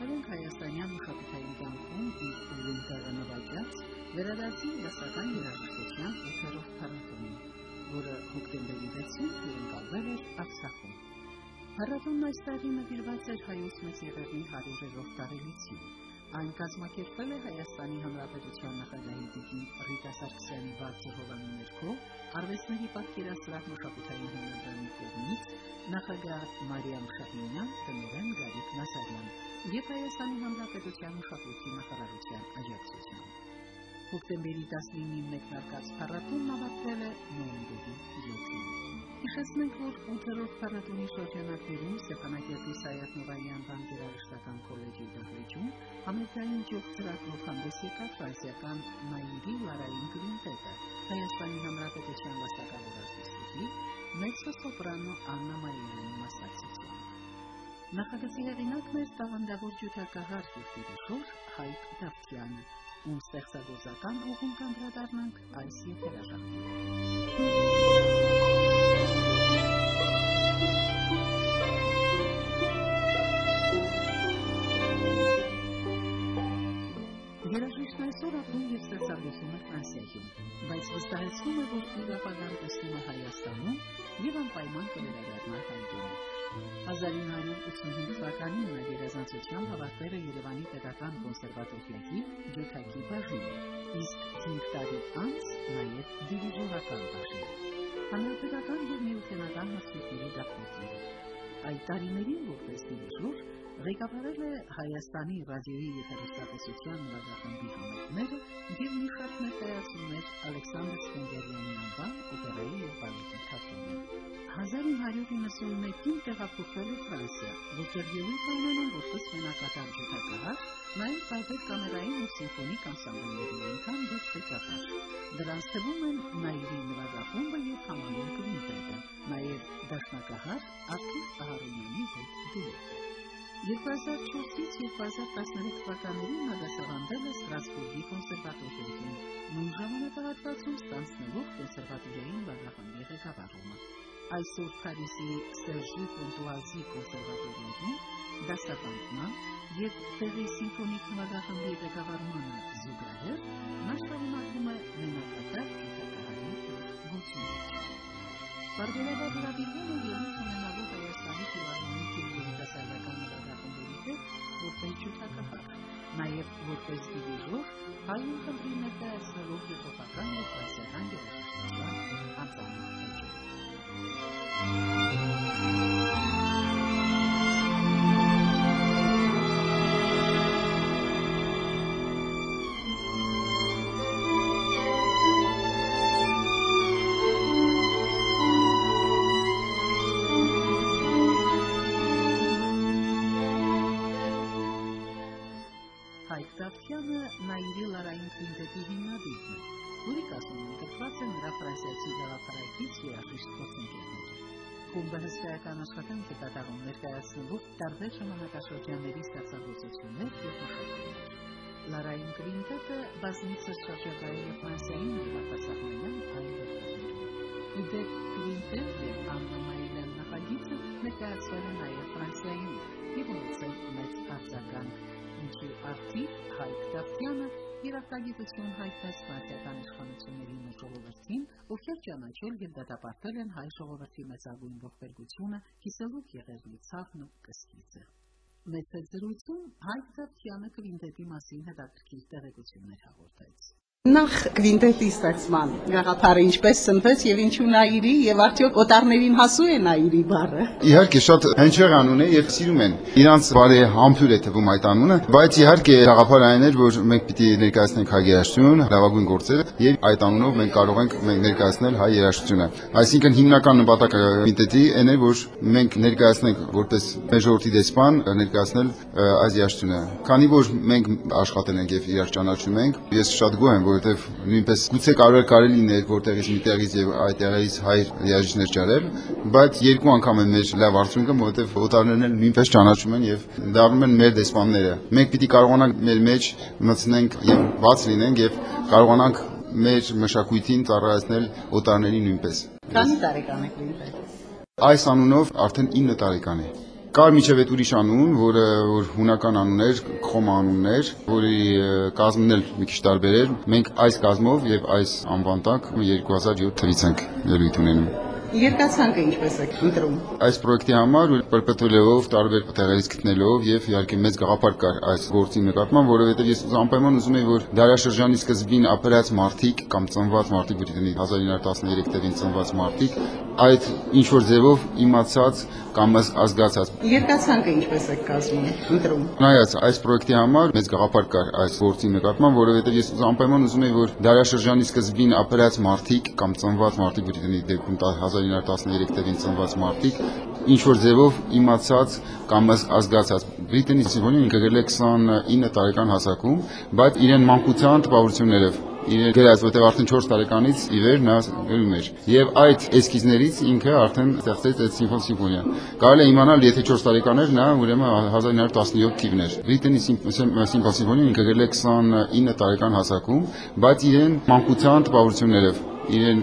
Դասեր են Հայաստանյան մշակութային կյանքում իր ուրույն դարանավակյաց վերադարձին դասական երաժշտության 8-րդ փառատոնին, որը հոկտեմբերի 6-ին հյուրընկալվել էր Արցախում։ Փառատոնն այս տարի նվիրված էր հայոց մեծ եղերնի 100-րդ տարելիցին։ Այն կազմակերպվել է Հայաստանի Հանրապետության նախագահի դիկին Ռիտա Սարգսյանի բարձր հովանու ներքո արվեստների պատկերասրահ մշակութային հիմնադրամի կողմից նախագահ Մարիամ Շահինյան, տնօրեն Գարիկ Նասարյան եւ Հայաստանի Հանրապետության մշակույթի նախարարության աջակցությամբ։ Հոկտեմբերի 19-ին մեկնարկած փառատոնն ավարտվել է նոյեմբերի 7-ին։ Հիշեցնենք, որ 8-րդ փառատոնի շրջանակներում Ստեփանակերտի Սայաթ Նովայան բանջարաշտական քոլեջի դահլիճում համերգային ջոկ ծրագրով հանդես եկավ ֆրանսիական Նաիրի Լարային կվինտետը, Հայաստանի Հանրապետության վաստակավոր արտիստի մեծո սոպրանո Աննա Մայերյանի մասնակցությամբ։ Նախագծի հեղինակն էր տաղանդավոր ջութակահար դիրիժոր Հայկ Դավթյանը, ում ստեղծագործական ուղուն կանդրադառնանք այս եթերաժամում։ Երաժիշտն այսօր ապրում եւ ստեղծագործում է Ֆրանսիայում, բայց վստահեցնում է, որ իր ապագան տեսնում է Հայաստանում եւ անպայման կվերադառնա հայտուն։ 1985 թվականին նա երազանցությամբ հավաքվել է Երևանի Պետական կոնսերվատորիայի ջութակի բաժինը, իսկ 5 տարի անց նաեւ դիրիժորական բաժինը։ Հանրապետական եւ միութենական մասնիկների դափնեկիր։ Այդ տարիներին որպես դիրիժոր ղեկավարել է Հայաստանի ռադիոյի եւ հեռուստատեսության նվագախմբի համերգները եւ մի շարք ներկայացումներ Ալեքսանդր Սպենդիարյանի անվան օպերայի եւ բալետի թատրոնում։ 1991-ին տեղափոխվել է Ֆրանսիա, ելույթ ունենում որպես մենակատար ջութակահար, նաև տարբեր կամերային ու սիմֆոնիկ անսամբլների անդամ եւ ղեկավար։ Դրանց թվում են Նաիրի նվագախումբը եւ Համանուն կվինտետը, նաև դաշնակահար Արթուր Ահարոնյանի հետ դուետը։ 2004-ից 2013 թվականներին նա դասավանդել է Ստրասբուրգի կոնսերվատորիայում, նույն ժամանակահատվածում ստանձնելով կոնսերվատորիայի բաժանախմբի ղեկավարումը։ Այսօր Փարիզի Սերժի Պոնտուազի կոնսերվատորիայում դասավանդման եւ տեղի սիմֆոնիկ նվագախմբի ղեկավարմանը զուգահեռ նա շարունակում է մենակատար ջութակահարի գործունեությունը։ Բարբերաբար հրավիրվում է ելույթ ունենալու Հայաստանի ֆիլհարմոնիկ եւ երիտասարդական նվագախմբերի հետ որպես ջութակահար, նաև որպես դիրիժոր, հայուն խմբի ներկայացնելով եվրոպական եւ ֆրանսիական երաժշտության անծանոթ էջը։ Դավթյանը Նաիրի Լարային քվինտետի հիմնադիրն է, որի կազմում ընդգրկված են նրա ֆրանսիացի գաղափարակից երաժիշտ գործընկերներ։ Խումբը հսկայական աշխատանք է կատարում ներկայացնելով տարբեր ժամանակաշրջանների ստեղծագործություններ եւ մշակույթներ։ Լարային քվինտետը բազմիցս շրջագայել է Ֆրանսիային եւ արտասահմանյան այլ երկրներում։ Իդեպ քվինտետ եւ Աննա Մայլեն նախագիծը ներկայացվել է նաեւ Ֆրանսիայում եւ ունեցել մեծ արձագանք ինչի արդիվ Հայկ Դավթյանը իր արտագիտություն հայտնեց ֆրանսիական իշխանություններին ու ժողովրդին, ովքեր ճանաչել եւ դատապարտել են հայ ժողովրդի մեծագույն ողբերգությունը, կիսելուկ եղերնի ցավն ու կսկիծը։ Մեծ զրույցում Հայկ Դավթյանը կվինտետի մասին հետաքրքիր տեղեկություններ հաղորդեց։ Նախ կվինտետի ստեղծման գաղափարը ինչպես ծնվեց եւ ինչու Նաիրի եւ արդյոք օտարներին հասու է Նաիրի բառը։ Իհարկե շատ հնչեղ անուն է եւ սիրում են։ Իրանց բարի համբույր է թվում այդ անունը, բայց իհարկե գաղափարը այն էր, որ մենք պիտի ներկայացնենք հայ երաժշտություն, լավագույն գործերը եւ այդ անունով մենք կարող ենք ներկայացնել հայ երաժշտությունը։ Այսինքն հիմնական նպատակը կվինտետի այն է, որ մենք ներկայացնենք որպես մեր ժողովրդի դեսպան ներկայացնել այս երաժշտությունը։ Քանի որ մենք աշխատել ենք եւ իրար ճանաչում ենք, ես շատ գոհ եմ որովհետև նույնպես գուցե կարող է կարելի լիներ որտեղից միտեղից եւ այդ տեղից հայ երաժիշտներ ճարել, բայց երկու անգամ են մեր լավ արդյունքը, որովհետև օտարներն էլ նույնպես ճանաչում են եւ դառնում են մեր դեսպանները։ Մենք պիտի կարողանանք մեր մեջ մտցնենք եւ բաց լինենք եւ կարողանանք մեր մշակույթին ծառայեցնել օտարների նույնպես։ Քանի տարեկան եք նույնպես։ Այս անունով արդեն 9 տարեկան է։ Կար միջև այդ ուրիշ անուն, որը որ հունական անուն էր, Խոմ անունն էր, որի կազմն էլ մի քիչ տարբեր էր։ Մենք այս կազմով եւ այս անվան տակ 2007 թվականից ենք ելույթ ունենում։ Երկացանկը ինչպես է ընտրում։ Այս պրոյեկտի համար պրպտվելով, տարբեր տեղերից գտնելով եւ իհարկե մեծ գաղափար կար այս գործի նկատմամբ, որովհետեւ ես անպայման ուզում եի, որ դարաշրջանի սկզբին ապրած մարդիկ կամ ծնված մարդիկ, դիտի 1913 թվականին ծնված մարդիկ այդ ինչ որ ձևով իմացած կամ ազգացած։ Երկացանկը ինչպես է կազմում, ընտրում։ Նայած այս պրոյեկտի համար մեծ գաղափար կար այս գործի նկատմամբ, որովհետեւ ես անպայման ուզում եի, որ դարաշրջանի սկզբին ապրած մարդիկ կամ ծնված մարդիկ, դիտի դեպքում 1913 թվականին ծնված մարդիկ ինչ որ ձևով իմացած կամ ազգացած։ Բրիտենի Սիմոնին ինքը գրել է 29 տարեկան հասակում, բայց իրեն մանկության տպավորություններով իրեն գրած, որտեղ արդեն 4 տարեկանից ի վեր նա գրում էր։ Եվ այդ էսքիզներից ինքը արդեն ստեղծեց այդ սիմֆոն սիմֆոնիա։ Կարելի է իմանալ, եթե 4 տարեկան էր, նա ուրեմն 1917 թիվն էր։ Բրիտենի սիմֆոն սիմֆոնիան ինքը գրել է 29 տարեկան հասակում, բայց իրեն մանկության տպավորություններով իրեն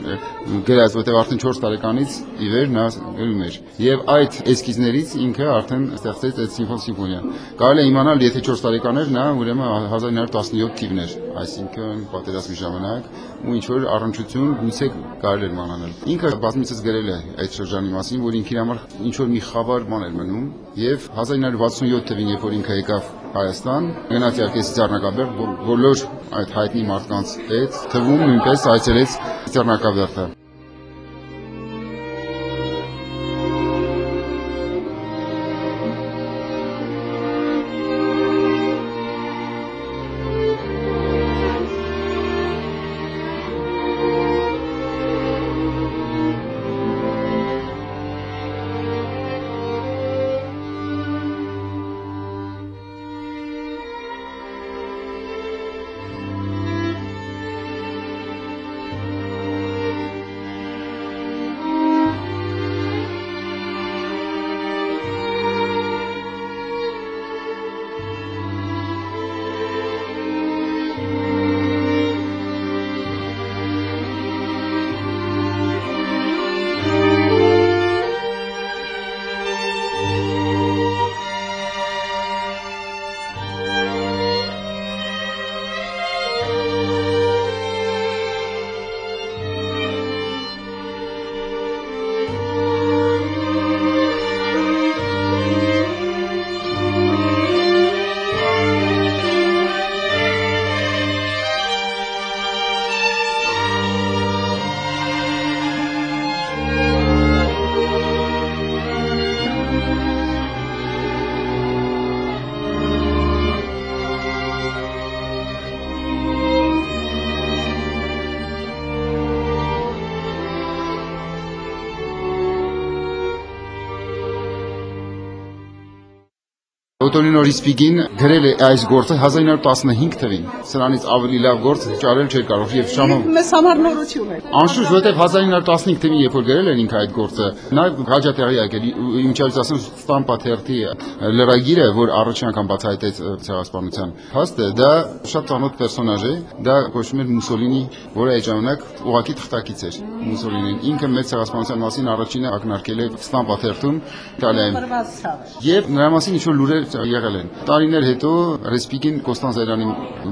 գրած, որտեղ արդեն 4 տարեկանից ի վեր նա գրում էր։ Եվ այդ էսքիզներից ինքը արդեն ստեղծեց այդ սիմֆոն սիմֆոնիա։ Կարելի է իմանալ, եթե 4 տարեկան էր, նա ուրեմն 1917 թիվն էր, այսինքն պատերազմի ժամանակ ու ինչ որ առնչություն գուցե կարելի էր մանանել։ Ինքը բազմիցս գրել է այդ շրջանի մասին, որ ինքն իր համար ինչ որ մի խավար բան էր մնում եւ 1967 թվին, երբ որ ինքը եկավ Հայաստան, գնաց իհարկե Սիծառնակաբերդ, բոլոր այդ հայտնի մարդկանց հետ, թվում նույնպես այցելեց Սիծառնակաբերդը։ Օտոնինո Ռիսպիգին գրել է այս գործը 1915 թվին։ Սրանից ավելի լավ գործ ճարել չէր կարող եւ շամը Մեզ համար նորություն է։ Անշուշտ, որտեվ 1915 թվին երբ որ գրել են ինքը այդ գործը, նա հաջատեղի եկել, ինչպես ասում, Ստամպա թերթի լրագիրը, որ առաջին անգամ բացահայտեց ցեղասպանության փաստը, դա շատ ծանոթ պերսոնաժ է, դա կոչվում էր Մուսոլինի, որը այդ ժամանակ ուղակի թղթակից էր Մուսոլինին։ Ինքը մեծ ցեղասպանության մասին առաջինը ակնարկել է Ստամպա թերթում Իտալիայում։ Եվ նրա մասին ինչ-որ լուրեր եղել են։ Տարիներ հետո Ռեսպիգին Կոստանզայրանի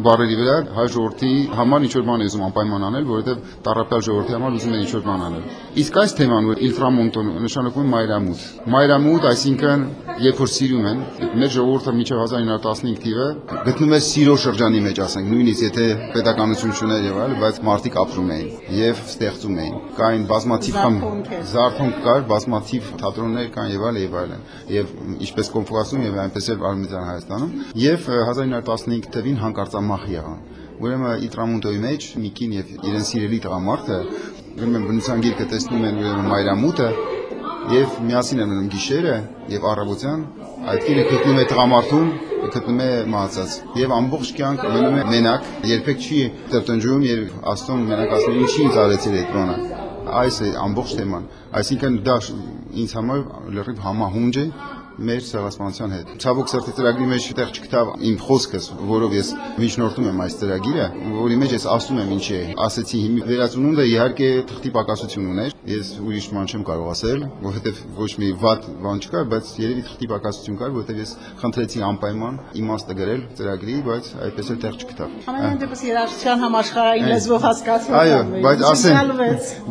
բարերի վրա հայ ժողովրդի համար ինչ-որ բան է ուզում անպայման անել, որովհետև տարապյալ ժողովրդի համար ուզում է ինչ-որ բան անել։ Իսկ այս թեման, որ Իլտրամոնտոն նշանակում մայրամուտ։ Մայրամուտ, այսինքն երբ որ սիրում են, մեր ժողովուրդը միջև 1915 թիվը գտնում է սիրո շրջանի մեջ, ասենք, նույնիսկ եթե պետականություն չուներ եւ այլ, բայց մարդիկ ապրում էին եւ ստեղծում էին։ Կային բազմաթիվ խմ Զարթոնք կար, բազմաթիվ թատրոններ կան եւ այլ եւ այլն։ Եվ ինչպես Կոմֆուկասում եւ այնպես էլ Արմենիան Հայաստանում եւ 1915 թվին հանկարծամախ եղան։ Ուրեմն Իտրամուտոյի մեջ Նիկին եւ իրեն սիրելի տղամարդը ուրեմն բնության գիրկը տեսնում են ուրեմն մայրամուտը եւ միասին են մնում գիշերը եւ առավոտյան այդ կինը գտնում է տղամարդուն գտնում է մահացած եւ ամբողջ կյանք մնում է մենակ երբեք չի տրտնջում եւ աստուն մենակ ասում ինչի ինձ արեցիր բանը այս է ամբողջ թեման այսինքն դա ինձ համար լրիվ համահունջ է մեր ցեղասպանության հետ։ Ցավոք սրտի ծրագրի մեջ այդտեղ չգտավ իմ խոսքս, որով ես միջնորդում եմ այս ծրագիրը, որի մեջ ես ասում եմ ինչի է։ Ասեցի հիմի վերածնունդը իհարկե թղթի պակասություն ուներ, Ես ուրիշ ման չեմ կարող ասել, որովհետև ոչ մի վատ բան չկար, բայց երևի թղթի պակասություն կար, որովհետև ես խնդրեցի անպայման իմաստը գրել ծրագրի, բայց այդպես էլ տեղ չգտավ։ Ամենայն դեպս երաժշտության համաշխարհային լեզվով հասկացվում Այո, բայց ասեմ,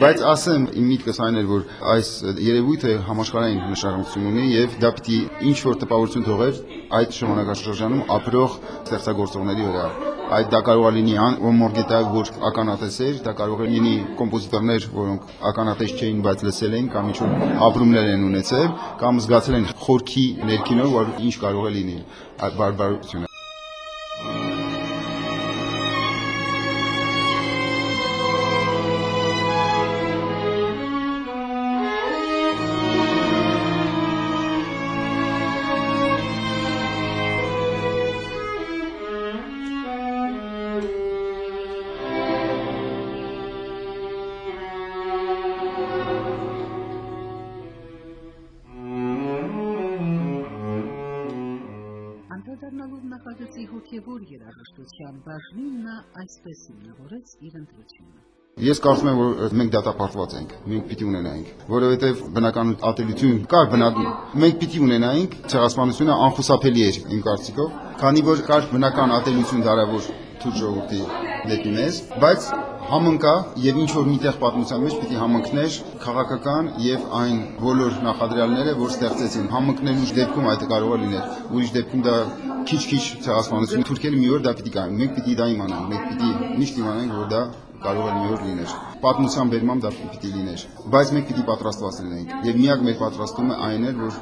բայց ասեմ, իմ միտքս այն էր, որ այս երևույթը համաշխարհային նշանակություն ունի եւ դա պիտի ինչ որ տպավորություն թողեր այդ ժամանակաշրջանում ապրող ստեղծագործողների վրա։ Այդ դա կարող է լինի Մորգետա, որ ականատես էր, դա կարող է լինի կոմպոզիտորներ, որոնք ականատես չէին, բայց լսել էին կամ ինչ որ ապրումներ են ունեցել, կամ զգացել են խորքի ներքինով, որ ինչ կարող է լինի. այդ բարբարությունը։ հոգևոր երաժշտության բաժնին նա այսպես հիմնավորեց իր ընտրությունը։ Ես կարծում եմ, որ մենք դատապարտված ենք։ Մենք պիտի ունենայինք, որովհետև բնական ատելություն կար բնակ մենք պիտի ունենայինք ցեղասպանությունը անխուսափելի էր իմ կարծիքով, քանի որ կար բնական ատելություն դարավոր թուր ժողովրդի դեպի մեզ, բայց համընկա եւ ինչ որ միտեղ պատմության մեջ պիտի համընկներ քաղաքական եւ այն բոլոր նախադրյալները, որ ստեղծեցին համընկնելու դեպքում այդ կարող է լինել։ Ուրիշ դեպքում դա քիչ-քիչ ցեղասպանություն թուրքերը մի օր դա պիտի կային։ Մենք պիտի դա իմանանք, մենք պիտի միշտ իմանանք, որ դա կարող է մի օր լիներ։ Պատմության բերմամբ դա պիտի լիներ, բայց մենք պիտի պատրաստված լինենք։ Եվ միակ մեր պատրաստումը այն էր, որ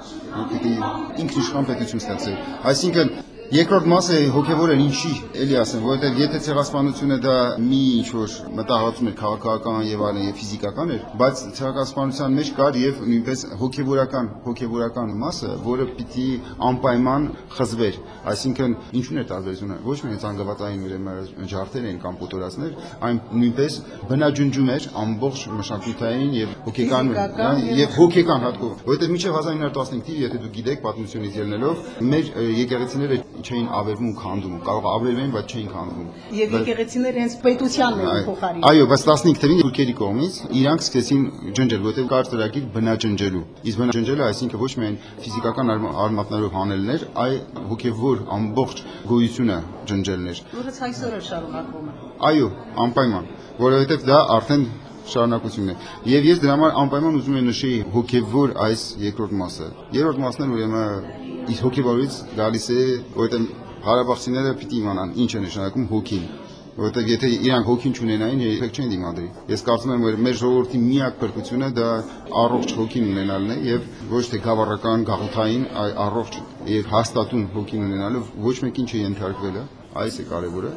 պիտի ինքնիշխան պետություն ստեղծել։ Այսինքն Երկրորդ մասը հոգևոր էր ինչի, էլի ասեմ, որովհետև եթե ցեղասպանությունը դա մի ինչ որ մտահղացում էր քաղաքական եւ այլն եւ ֆիզիկական էր, բայց ցեղասպանության մեջ կար եւ նույնպես հոգևորական, հոգևորական մասը, որը պիտի անպայման խզվեր։ Այսինքն ինչու՞ն է տարբերությունը։ Ոչ միայն ցանկավատային ուրեմն ջարդեր են կամ պոտորածներ, այն նույնպես բնաջնջում էր ամբողջ մշակութային եւ հոգեկան եւ հոգեկան հատկով, որովհետև մինչեւ 1915 թիվ, եթե դուք գիտեք պատմությունից ելնելով, մեր եկեղեցիները չէին ավերվում ու քանդում, կարող ավերվեն, բայց չէին քանդվում։ Եվ եկեղեցիները հենց պետությանն են փոխարինում։ Այո, բայց 15 թվին թուրքերի կողմից իրանք սկսեցին ջնջել, որտեղ կար ծրագիր բնաջնջելու։ Իսկ բնաջնջելը այսինքն ոչ միայն ֆիզիկական արմատներով հանելն էր, այլ հոգևոր ամբողջ գոյությունը ջնջելն էր։ Որը այսօր էլ շարունակվում է։ Այո, անպայման, որովհետև դա արդեն շարունակությունն է։ Եվ ես դրա համար անպայման ուզում եմ նշեի հոգևոր այս երկրորդ մասը։ Երրորդ մասն էլ ուրեմն իսկ հոգևորից գալիս է, որովհետև Ղարաբաղցիները պիտի իմանան ինչ է նշանակում հոգին որովհետև եթե իրանք հոգին չունենային, երբեք չեն դիմադրի։ Ես կարծում եմ, որ մեր ժողովրդի միակ փրկությունը դա առողջ հոգին ունենալն է եւ ոչ թե գավառական, գաղութային, այլ առողջ եւ հաստատուն հոգին ունենալը ոչ մեկին չենթարկվելը, այս է կարևորը։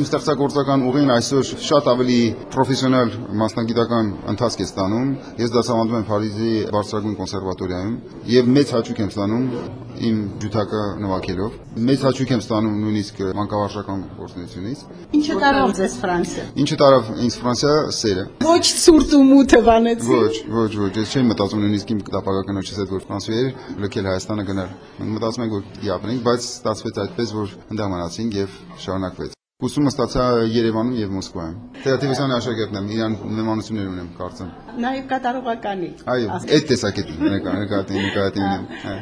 Իմ ստեղծագործական ուղին այսօր շատ ավելի պրոֆեսիոնալ մասնագիտական ընթացք է ստանում։ Ես դասավանդում եմ Փարիզի բարձրագույն կոնսերվատորիայում եւ մեծ հաճույք եմ ստանում իմ ջութակը նվագելով։ Մեծ հաճույք եմ ստանում նույնիսկ մանկավարժական գործունեությունից։ Ինչը տարավ ձեզ Ֆրանսիա։ Ինչը տարավ ինձ Ֆրանսիա? Սերը։ Ոչ ցուրտ ու մութը բանեցի։ Ոչ, ոչ, ոչ, ես չեմ մտածում նույնիսկ իմ դապակակնոջս հետ որ Ֆրանսիա էր, լքել Հայաստանը գնալ։ Մենք մտածում ենք որ դիապնենք, բայց ստացվեց այդպես, որ ընդդեմ մնացինք եւ շարունակվեց։ Ուսումը ստացա Երևանում եւ Մոսկվայում։ Թեատրոսյանի աշակերտն եմ, իրան նմանություններ ունեմ, կարծեմ։ Նաև կատարողականի։ Այո, այդ տեսակետի նկատի նկատի ունեմ։ հա։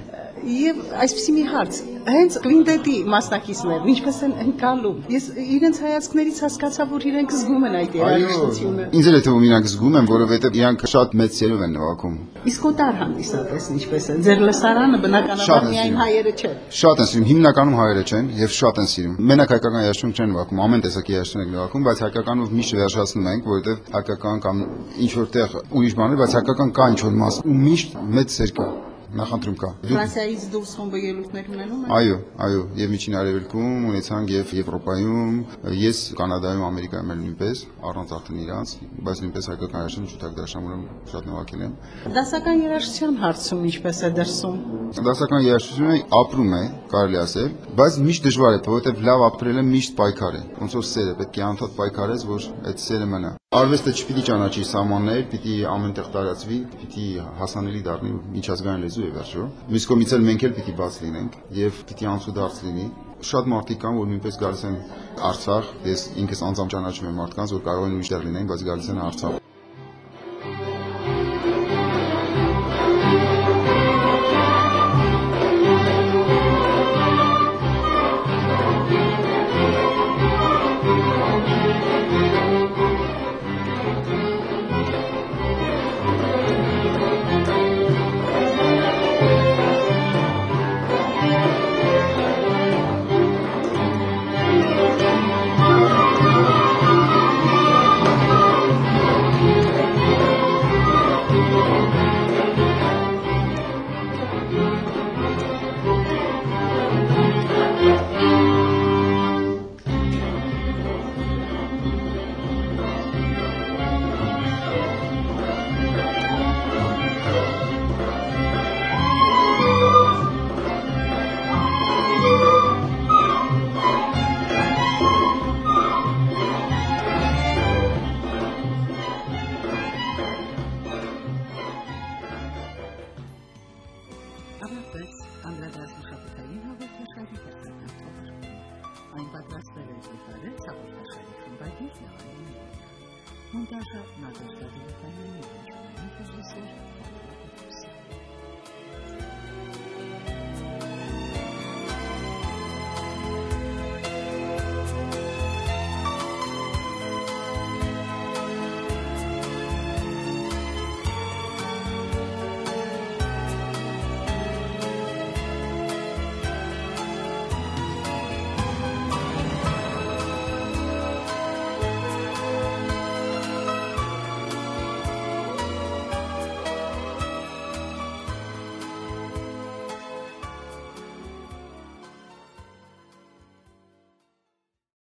Եվ այսպեսի մի հարց, հենց կվինտետի մասնակիցներն ինչպես են ընկալում։ Ես իրենց հայացքներից հասկացա, որ իրենք զգում են այդ երաժշտությունը։ Ինձ էլ է թվում իրանք զգում են, որովհետեւ իրանք շատ մեծ սերով են նվագում։ Իսկ օտար հանդիսատեսն ինչպես է։ Ձեր լսարանը բնականաբար միայն հայերը չէ։ Շատ են սիրում, հիմնականում հայերը չեն եւ շատ են սիրում։ Մենակ հայկական երաժշտություն չեն նվագում, ամեն տեսակի երաժշտություն են նվագում, բայց հայկականով միշտ վերջացնում ենք, որովհետեւ հայկական կամ ինչ որտեղ ուրիշ բաներ, բայց հայկական կա ինչ որ մաս ու միշտ մեծ սեր կա նախընտրում կա։ Ֆրանսիայից դուրս խումբը ելույթներ ունենում են։ Այո, այո, եւ Միջին Արևելքում ունեցանք եւ Եվրոպայում, ես Կանադայում, Ամերիկայում էլ նույնպես, առանց արդեն իրանց, բայց նույնպես հայկական երաժշտություն շուտակ դաշնամուրում շատ նվագել եմ։ Դասական երաժշտության հարցում ինչպես է դրսում։ Դասական երաժշտությունը ապրում է, կարելի ասել, բայց միշտ դժվար է, որովհետեւ լավ ապրելը միշտ պայքար է։ Ոնց որ սերը պետք է անդադ պայքարես, որ այդ սերը մնա։ Արվեստը չպիտի ճանաչի սահմաններ, պիտի ամենտեղ տարածվի, պիտի հասանելի դառնի միջազգային լեզու է վերջո։ Մյուս կողմից էլ մենք էլ պիտի բաց լինենք եւ պիտի անցուդարձ լինի։ Շատ մարդիկ կան, որ նույնպես գալիս են Արցախ, ես ինքս անձամբ ճանաչում եմ մարդկանց, որ կարող են ուրիշ տեղ լինեն, բայց գալիս են Արցախ։